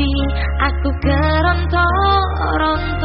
hati aku kerontok-rontok